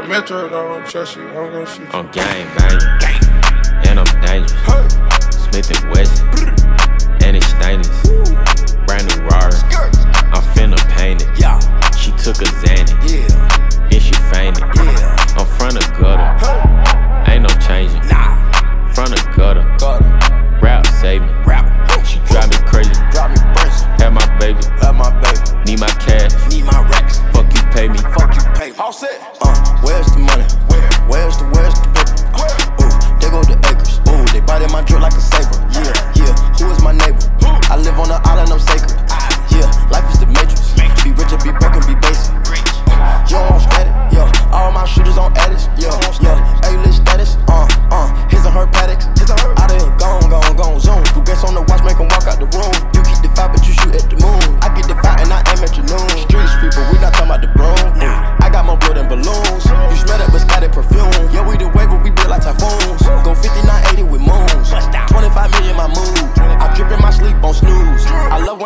Metro don't trust you, I'm gonna shoot you. I'm gang banging, and I'm dangerous. Smith and Wesson, and it's stainless.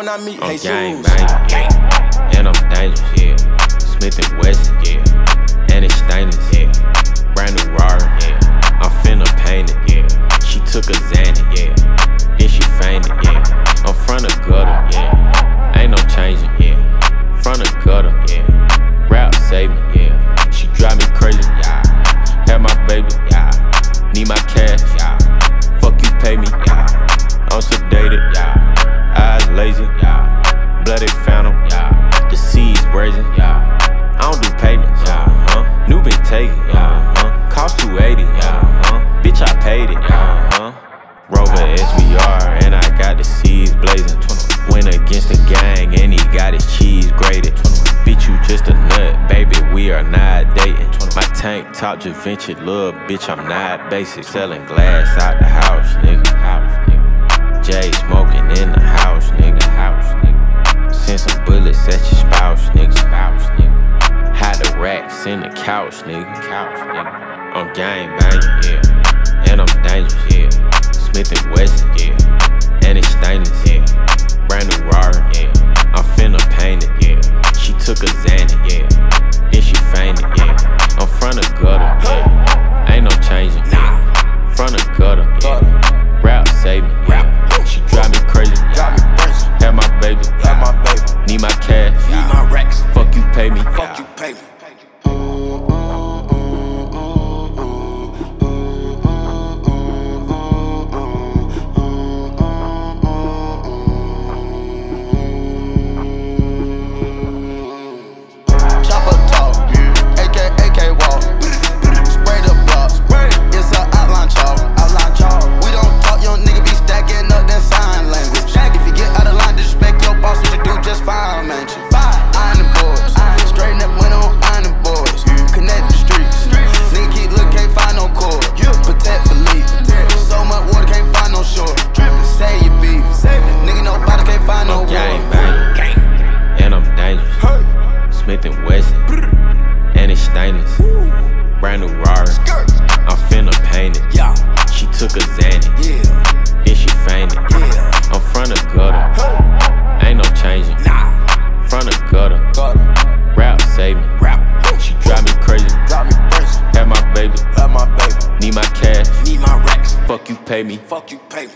When I meet I'm gang yeah. And I'm dangerous, Bloody phantom, yeah. The seas brazen, yeah. I don't do payments, yeah. Huh? New been taken, yeah. Huh? Cost 280, yeah. Huh? Bitch, I paid it, yeah. Huh? Rover SVR, and I got the seas blazing. Went against the gang, and he got his cheese grated. Bitch, you just a nut, baby. We are not dating. My tank top just ventured, little bitch. I'm not basic. Selling glass out the house, nigga. House, nigga. Jay smoking in the house, nigga. House, nigga. Bullets at your spouse, nigga. Spouse, nigga. Hide the racks in the couch, nigga. Couch, nigga. I'm gang banging, yeah. And I'm dangerous, yeah. Smith and Wesson, yeah. And it's stainless, yeah. Brand new Rari, yeah. I'm finna paint it, yeah. She took a Xanny, yeah. Then she fainted, yeah. I'm front of gutter, yeah. Ain't no changing, yeah. Front of Smith and Wesson, and it's stainless. Brand new Rari, I'm finna paint it. Yeah, She took a Xanny, yeah, then she fainted. yeah. I'm front of gutter, ain't no changing. Nah, Front of gutter, rap save me. Rap. She drive me crazy, Drop me brace. have my baby, Love my baby. need my cash. Need my racks. Fuck you, pay me. Fuck you, pay me.